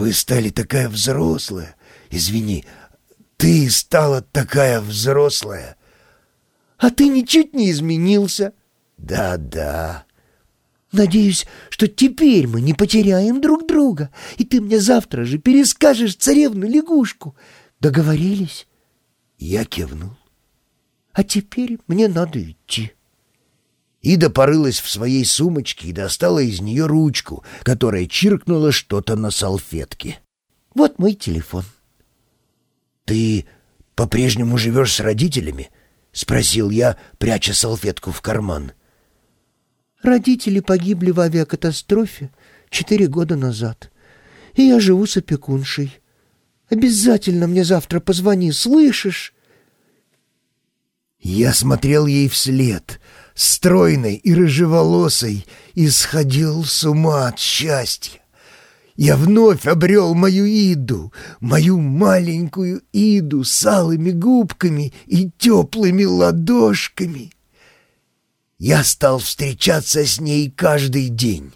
вы стали такая взрослая. Извини, ты стала такая взрослая. А ты ничуть не изменился. Да-да. Надеюсь, что теперь мы не потеряем друг друга, и ты мне завтра же перескажешь царевну-лягушку. Договорились? Я кивнул. А теперь мне надо идти. Ида порылась в своей сумочке и достала из нее ручку, которая чиркнула что-то на салфетке. «Вот мой телефон». «Ты по-прежнему живешь с родителями?» — спросил я, пряча салфетку в карман. «Родители погибли в авиакатастрофе четыре года назад, и я живу с опекуншей. Обязательно мне завтра позвони, слышишь?» Я смотрел ей вслед, стройной и рыжеволосой, и сходил с ума от счастья. Я вновь обрел мою Иду, мою маленькую Иду с алыми губками и теплыми ладошками. Я стал встречаться с ней каждый день.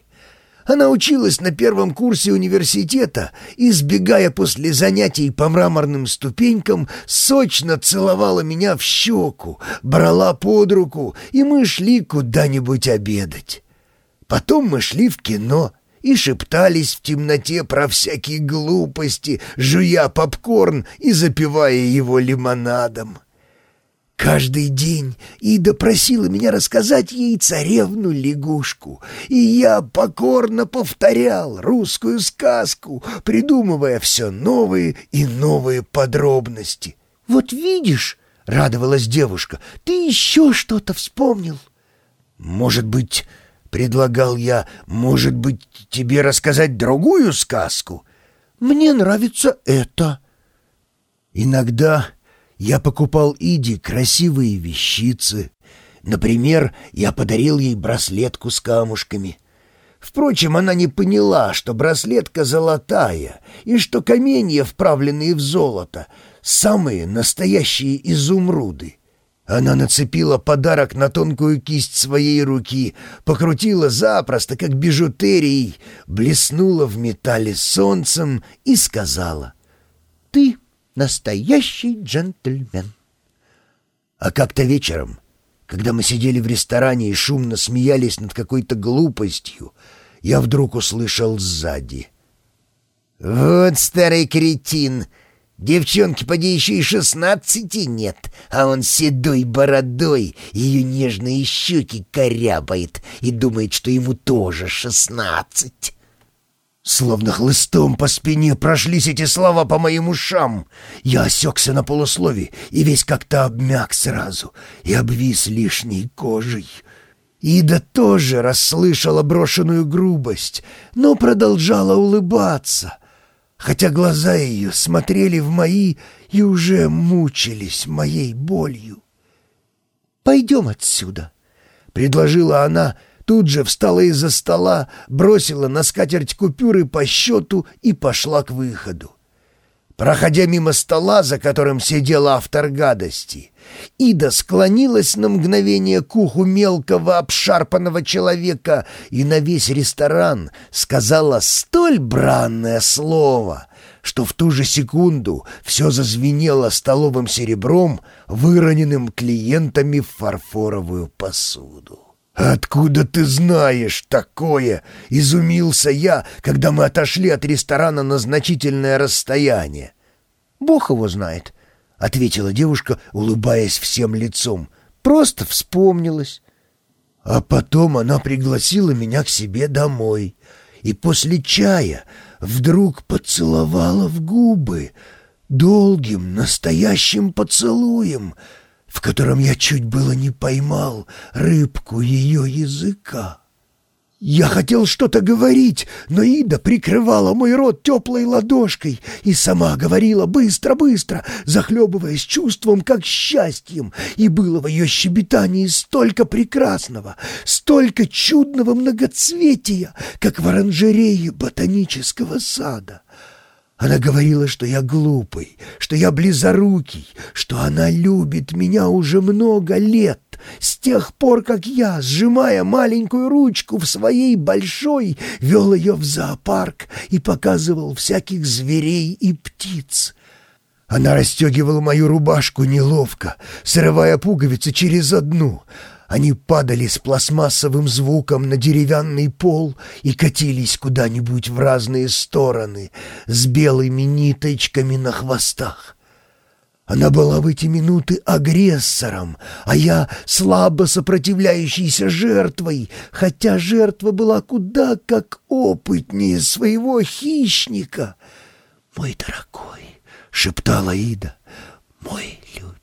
Она училась на первом курсе университета и, сбегая после занятий по мраморным ступенькам, сочно целовала меня в щеку, брала под руку, и мы шли куда-нибудь обедать. Потом мы шли в кино и шептались в темноте про всякие глупости, жуя попкорн и запивая его лимонадом. Каждый день Ида просила меня рассказать ей царевну-лягушку, и я покорно повторял русскую сказку, придумывая все новые и новые подробности. «Вот видишь», — радовалась девушка, — «ты еще что-то вспомнил». «Может быть, — предлагал я, — может быть, тебе рассказать другую сказку?» «Мне нравится это». Иногда я покупал Иде красивые вещицы. Например, я подарил ей браслетку с камушками. Впрочем, она не поняла, что браслетка золотая и что каменья, вправленные в золото, самые настоящие изумруды. Она нацепила подарок на тонкую кисть своей руки, покрутила запросто, как бижутерией, блеснула в металле солнцем и сказала «Ты настоящий джентльмен». А как-то вечером, когда мы сидели в ресторане и шумно смеялись над какой-то глупостью, я вдруг услышал сзади. «Вот старый кретин! Девчонки поди еще и шестнадцати нет, а он седой бородой, ее нежные щеки корябает и думает, что ему тоже шестнадцать». Словно хлыстом по спине прошлись эти слова по моим ушам. Я осекся на полуслове и весь как-то обмяк сразу и обвис лишней кожей. Ида тоже расслышала брошенную грубость, но продолжала улыбаться, хотя глаза ее смотрели в мои и уже мучились моей болью. «Пойдем отсюда», — предложила она, — Тут же встала из-за стола, бросила на скатерть купюры по счету и пошла к выходу. Проходя мимо стола, за которым сидел автор гадости, Ида склонилась на мгновение к уху мелкого обшарпанного человека и на весь ресторан сказала столь бранное слово, что в ту же секунду все зазвенело столовым серебром, выроненным клиентами в фарфоровую посуду. «Откуда ты знаешь такое?» — изумился я, когда мы отошли от ресторана на значительное расстояние. «Бог его знает», — ответила девушка, улыбаясь всем лицом. «Просто вспомнилась». А потом она пригласила меня к себе домой и после чая вдруг поцеловала в губы долгим настоящим поцелуем — в котором я чуть было не поймал рыбку ее языка. Я хотел что-то говорить, но Ида прикрывала мой рот теплой ладошкой и сама говорила быстро-быстро, захлебываясь чувством, как счастьем, и было в ее щебетании столько прекрасного, столько чудного многоцветия, как в оранжерее ботанического сада. Она говорила, что я глупый, что я близорукий, что она любит меня уже много лет, с тех пор, как я, сжимая маленькую ручку в своей большой, вел ее в зоопарк и показывал всяких зверей и птиц. Она расстегивала мою рубашку неловко, срывая пуговицы через одну. Они падали с пластмассовым звуком на деревянный пол и катились куда-нибудь в разные стороны с белыми ниточками на хвостах. Она была в эти минуты агрессором, а я слабо сопротивляющейся жертвой, хотя жертва была куда как опытнее своего хищника. «Мой дорогой», — шептала Ида, — «мой любимый».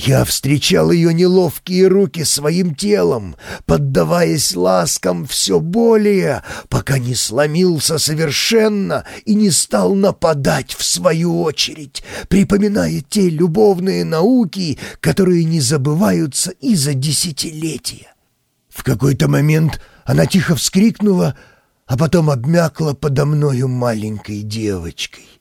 Я встречал ее неловкие руки своим телом, поддаваясь ласкам все более, пока не сломился совершенно и не стал нападать в свою очередь, припоминая те любовные науки, которые не забываются и за десятилетия. В какой-то момент она тихо вскрикнула, а потом обмякла подо мною маленькой девочкой.